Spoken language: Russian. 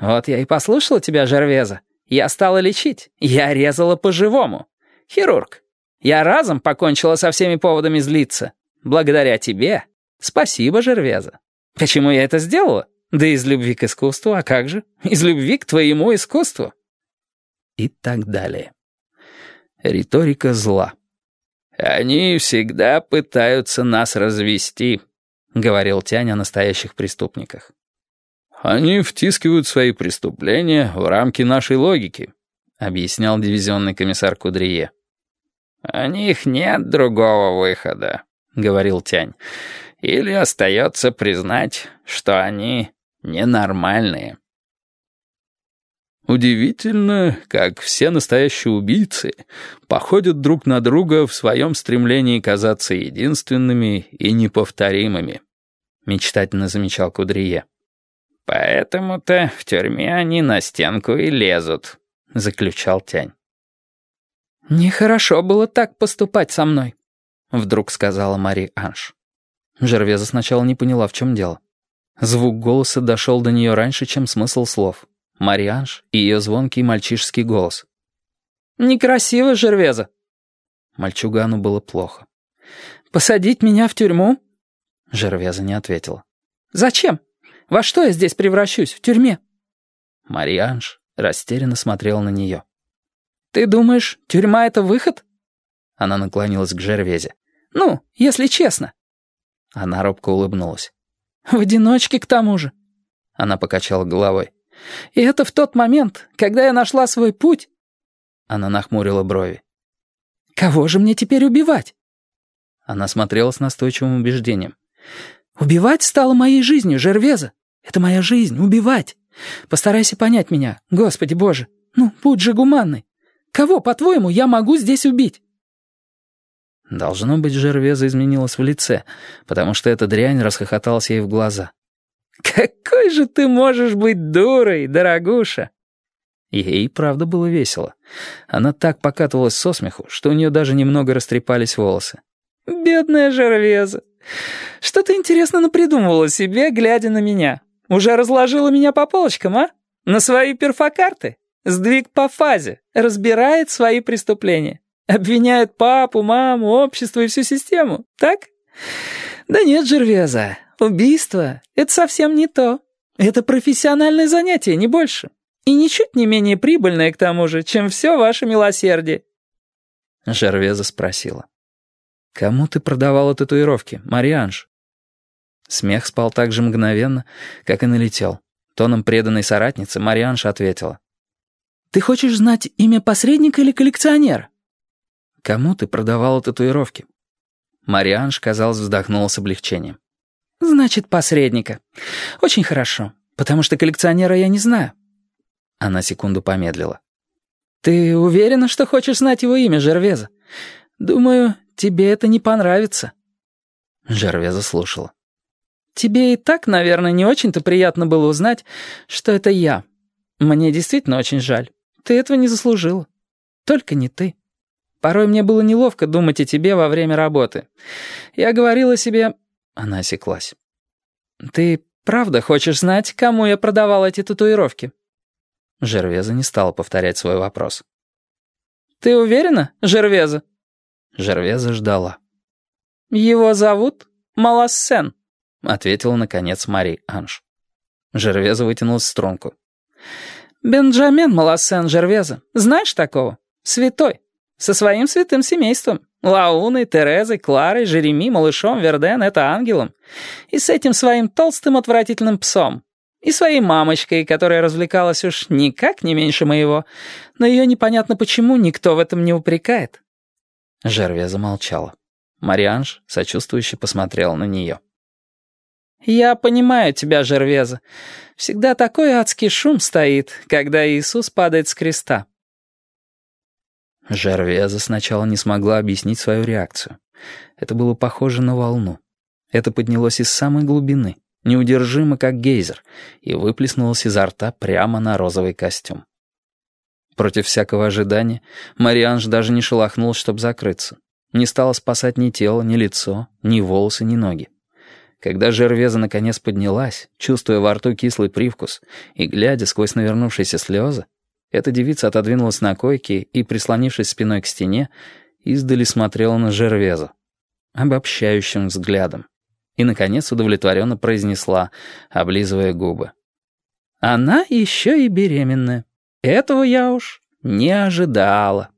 Вот я и послушала тебя, Жервеза. Я стала лечить. Я резала по-живому. Хирург. Я разом покончила со всеми поводами злиться. Благодаря тебе. Спасибо, Жервеза. Почему я это сделала? Да из любви к искусству, а как же? Из любви к твоему искусству. И так далее. Риторика зла. «Они всегда пытаются нас развести», — говорил Тянь о настоящих преступниках. «Они втискивают свои преступления в рамки нашей логики», — объяснял дивизионный комиссар Кудрие. «У них нет другого выхода», — говорил Тянь. «Или остается признать, что они ненормальные». Удивительно, как все настоящие убийцы походят друг на друга в своем стремлении казаться единственными и неповторимыми, мечтательно замечал Кудрие. «Поэтому-то в тюрьме они на стенку и лезут», — заключал Тянь. «Нехорошо было так поступать со мной», — вдруг сказала Мари Анж. Жервеза сначала не поняла, в чем дело. Звук голоса дошел до нее раньше, чем смысл слов. Марианж и ее звонкий мальчишеский голос. «Некрасиво, Жервеза». Мальчугану было плохо. «Посадить меня в тюрьму?» Жервеза не ответила. «Зачем? Во что я здесь превращусь? В тюрьме?» Марианж растерянно смотрел на нее. «Ты думаешь, тюрьма — это выход?» Она наклонилась к Жервезе. «Ну, если честно». Она робко улыбнулась. «В одиночке, к тому же». Она покачала головой. И это в тот момент, когда я нашла свой путь...» Она нахмурила брови. «Кого же мне теперь убивать?» Она смотрела с настойчивым убеждением. «Убивать стало моей жизнью, Жервеза. Это моя жизнь, убивать. Постарайся понять меня, Господи Боже. Ну, будь же гуманный. Кого, по-твоему, я могу здесь убить?» Должно быть, Жервеза изменилась в лице, потому что эта дрянь расхохоталась ей в глаза. «Какой же ты можешь быть дурой, дорогуша!» Ей правда было весело. Она так покатывалась со смеху, что у нее даже немного растрепались волосы. «Бедная Жервеза! Что ты, интересно, напридумывала себе, глядя на меня? Уже разложила меня по полочкам, а? На свои перфокарты? Сдвиг по фазе, разбирает свои преступления. Обвиняет папу, маму, общество и всю систему, так? Да нет, Жервеза, Убийство — это совсем не то. Это профессиональное занятие, не больше. И ничуть не менее прибыльное, к тому же, чем все ваше милосердие». Жервеза спросила. «Кому ты продавала татуировки, Марианж?» Смех спал так же мгновенно, как и налетел. Тоном преданной соратницы Марианж ответила. «Ты хочешь знать имя посредника или коллекционера?» «Кому ты продавала татуировки?» Марианж, казалось, вздохнула с облегчением. «Значит, посредника. Очень хорошо, потому что коллекционера я не знаю». Она секунду помедлила. «Ты уверена, что хочешь знать его имя, Жервеза? Думаю, тебе это не понравится». Жервеза слушала. «Тебе и так, наверное, не очень-то приятно было узнать, что это я. Мне действительно очень жаль. Ты этого не заслужила. Только не ты. Порой мне было неловко думать о тебе во время работы. Я говорила себе, она осеклась. «Ты правда хочешь знать, кому я продавал эти татуировки?» Жервеза не стала повторять свой вопрос. «Ты уверена, Жервеза?» Жервеза ждала. «Его зовут Малассен», — ответила, наконец, Мари Анж. Жервеза вытянулась в струнку. «Бенджамен Малассен Жервеза. Знаешь такого? Святой. Со своим святым семейством. Лауной, Терезой, Кларой, Жереми, малышом, Верден — это ангелом. И с этим своим толстым отвратительным псом. И своей мамочкой, которая развлекалась уж никак не меньше моего. Но ее непонятно почему никто в этом не упрекает. Жерве замолчала. Марианж сочувствующе посмотрел на нее. «Я понимаю тебя, Жервеза. Всегда такой адский шум стоит, когда Иисус падает с креста. Жервеза сначала не смогла объяснить свою реакцию. Это было похоже на волну. Это поднялось из самой глубины, неудержимо, как гейзер, и выплеснулось изо рта прямо на розовый костюм. Против всякого ожидания Марианж даже не шелохнулась, чтобы закрыться. Не стала спасать ни тело, ни лицо, ни волосы, ни ноги. Когда Жервеза наконец поднялась, чувствуя во рту кислый привкус и глядя сквозь навернувшиеся слезы, эта девица отодвинулась на койке и, прислонившись спиной к стене, издали смотрела на Жервеза обобщающим взглядом и, наконец, удовлетворенно произнесла, облизывая губы. «Она еще и беременная. Этого я уж не ожидала».